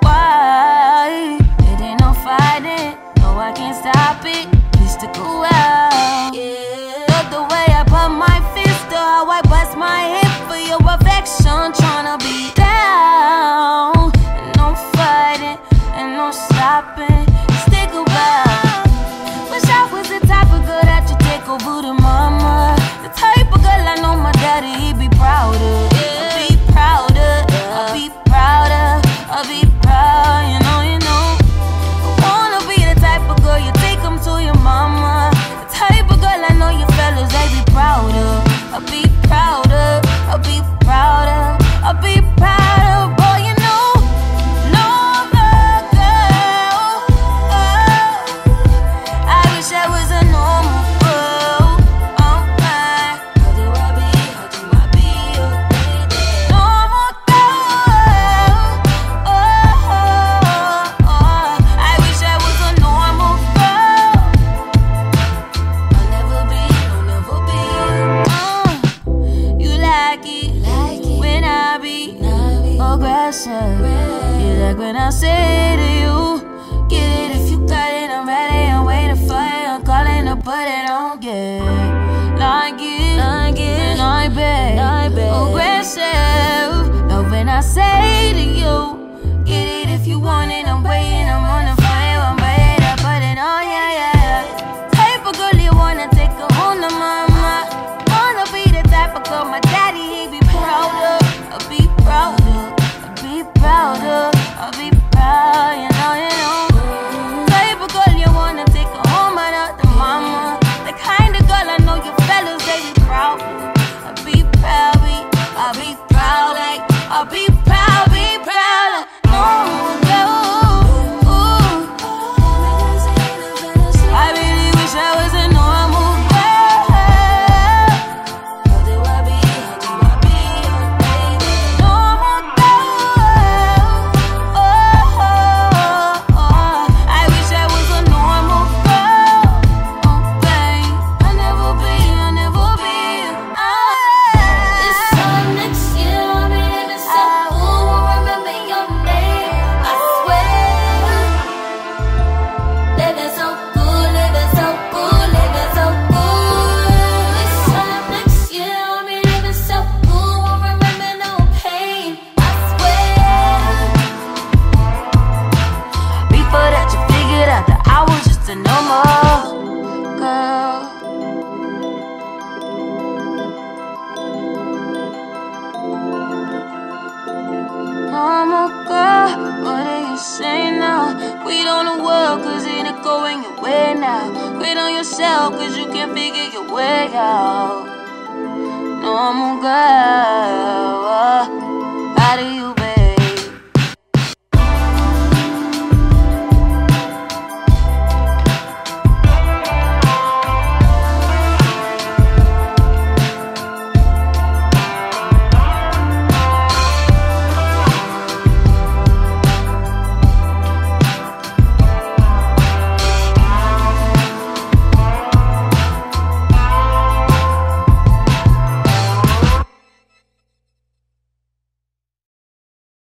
Why? It ain't no fighting. No, I can't stop it. Used to go out. Yeah. The way I put my fist to how I bust my hip for your affection, tryna be down. No fighting, and no stopping. Stick around. Wish I was the type of girl that you take over to mama. The type of girl I know my daddy, he'd be proud I'll be prouder. I'll be proud. progression. You like when I say to you, get it if you got it. I'm ready, I'm waiting for it. I'm calling to put it on, yeah. Like it, like it, I it, like it. Progressive. Love when I say to you, get it if you want it. I'm waiting, I'm on it. dancing no more, girl. I'm girl, what do you say now? Quit on the world, cause it ain't going your way now. Quit on yourself, cause you can't figure your way out. Normal girl.